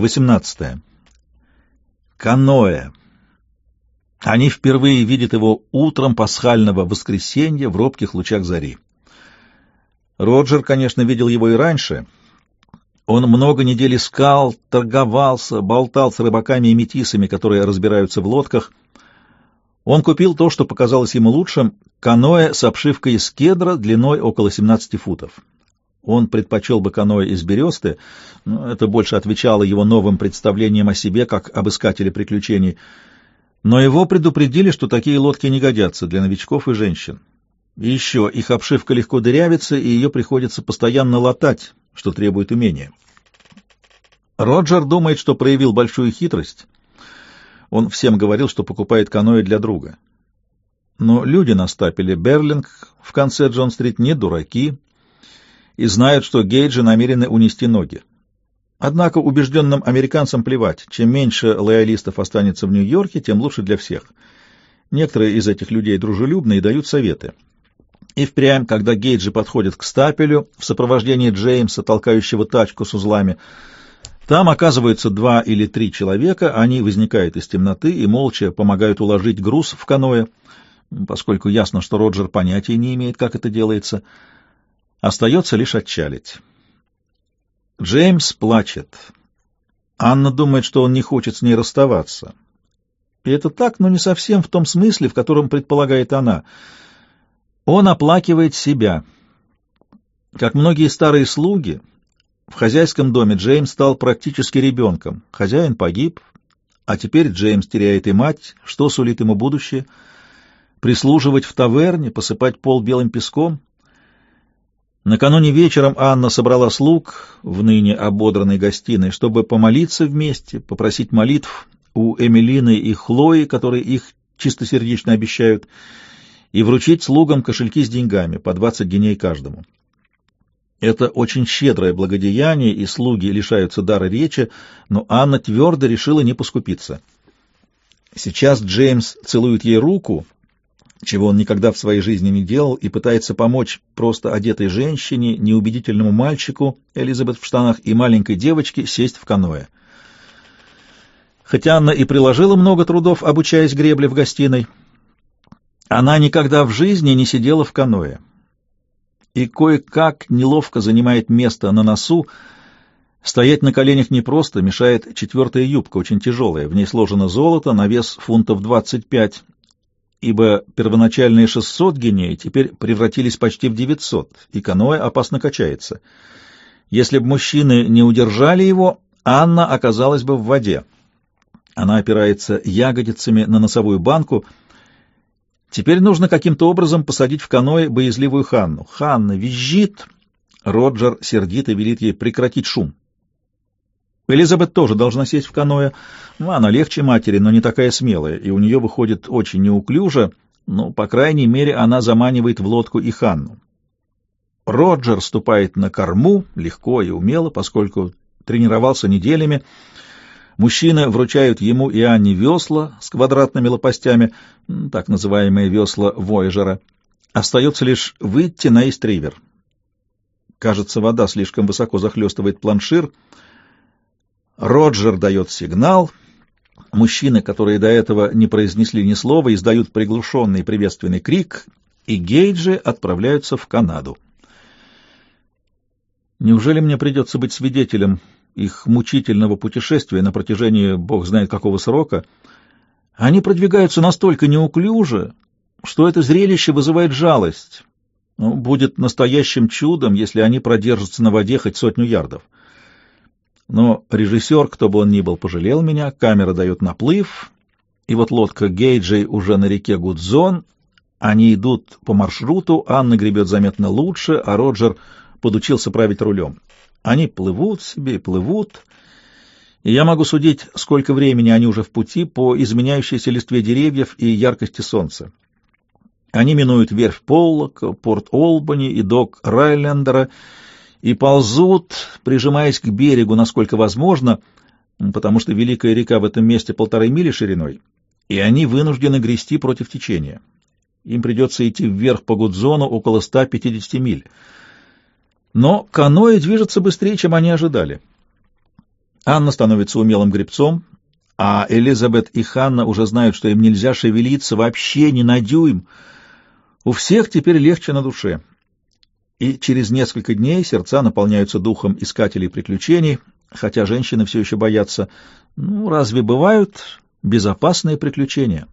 18. Каноэ. Они впервые видят его утром пасхального воскресенья в робких лучах зари. Роджер, конечно, видел его и раньше. Он много недель искал, торговался, болтал с рыбаками и метисами, которые разбираются в лодках. Он купил то, что показалось ему лучшим — каноэ с обшивкой из кедра длиной около 17 футов. Он предпочел бы каноэ из бересты, но это больше отвечало его новым представлениям о себе, как об искателе приключений. Но его предупредили, что такие лодки не годятся для новичков и женщин. И еще их обшивка легко дырявится, и ее приходится постоянно латать, что требует умения. Роджер думает, что проявил большую хитрость. Он всем говорил, что покупает каноэ для друга. Но люди на стапеле Берлинг в конце Джон-стрит не дураки и знают, что Гейджи намерены унести ноги. Однако убежденным американцам плевать. Чем меньше лоялистов останется в Нью-Йорке, тем лучше для всех. Некоторые из этих людей дружелюбны и дают советы. И впрямь, когда Гейджи подходит к стапелю в сопровождении Джеймса, толкающего тачку с узлами, там оказываются два или три человека, они возникают из темноты и молча помогают уложить груз в каноэ, поскольку ясно, что Роджер понятия не имеет, как это делается. Остается лишь отчалить. Джеймс плачет. Анна думает, что он не хочет с ней расставаться. И это так, но не совсем в том смысле, в котором предполагает она — он оплакивает себя. Как многие старые слуги, в хозяйском доме Джеймс стал практически ребенком. Хозяин погиб, а теперь Джеймс теряет и мать. Что сулит ему будущее? Прислуживать в таверне, посыпать пол белым песком? Накануне вечером Анна собрала слуг в ныне ободранной гостиной, чтобы помолиться вместе, попросить молитв у Эмилины и Хлои, которые их чистосердечно обещают, и вручить слугам кошельки с деньгами, по 20 геней каждому. Это очень щедрое благодеяние, и слуги лишаются дара речи, но Анна твердо решила не поскупиться. Сейчас Джеймс целует ей руку, чего он никогда в своей жизни не делал, и пытается помочь просто одетой женщине, неубедительному мальчику, Элизабет в штанах, и маленькой девочке сесть в каноэ. Хотя Анна и приложила много трудов, обучаясь гребле в гостиной, она никогда в жизни не сидела в каное. И кое-как неловко занимает место на носу. Стоять на коленях непросто, мешает четвертая юбка, очень тяжелая. В ней сложено золото на вес фунтов 25, ибо первоначальные 600 геней теперь превратились почти в 900, и каноэ опасно качается. Если бы мужчины не удержали его, Анна оказалась бы в воде. Она опирается ягодицами на носовую банку — Теперь нужно каким-то образом посадить в каноэ боязливую Ханну. Ханна визжит. Роджер сердито велит ей прекратить шум. Элизабет тоже должна сесть в каноэ. Ну, она легче матери, но не такая смелая, и у нее выходит очень неуклюже, но, по крайней мере, она заманивает в лодку и Ханну. Роджер ступает на корму легко и умело, поскольку тренировался неделями, Мужчины вручают ему и Анне весла с квадратными лопастями, так называемые весла Вояжера. Остается лишь выйти на истривер. Кажется, вода слишком высоко захлестывает планшир. Роджер дает сигнал. Мужчины, которые до этого не произнесли ни слова, издают приглушенный приветственный крик, и Гейджи отправляются в Канаду. Неужели мне придется быть свидетелем их мучительного путешествия на протяжении бог знает какого срока, они продвигаются настолько неуклюже, что это зрелище вызывает жалость. Ну, будет настоящим чудом, если они продержатся на воде хоть сотню ярдов. Но режиссер, кто бы он ни был, пожалел меня, камера дает наплыв, и вот лодка Гейджей уже на реке Гудзон, они идут по маршруту, Анна гребет заметно лучше, а Роджер подучился править рулем. Они плывут себе и плывут, и я могу судить, сколько времени они уже в пути по изменяющейся листве деревьев и яркости солнца. Они минуют верфь Поллока, порт Олбани и док Райлендера и ползут, прижимаясь к берегу, насколько возможно, потому что Великая река в этом месте полторы мили шириной, и они вынуждены грести против течения. Им придется идти вверх по Гудзону около 150 миль. Но каноэ движется быстрее, чем они ожидали. Анна становится умелым гребцом, а Элизабет и Ханна уже знают, что им нельзя шевелиться вообще ни на дюйм. У всех теперь легче на душе. И через несколько дней сердца наполняются духом искателей приключений, хотя женщины все еще боятся. Ну, разве бывают безопасные приключения?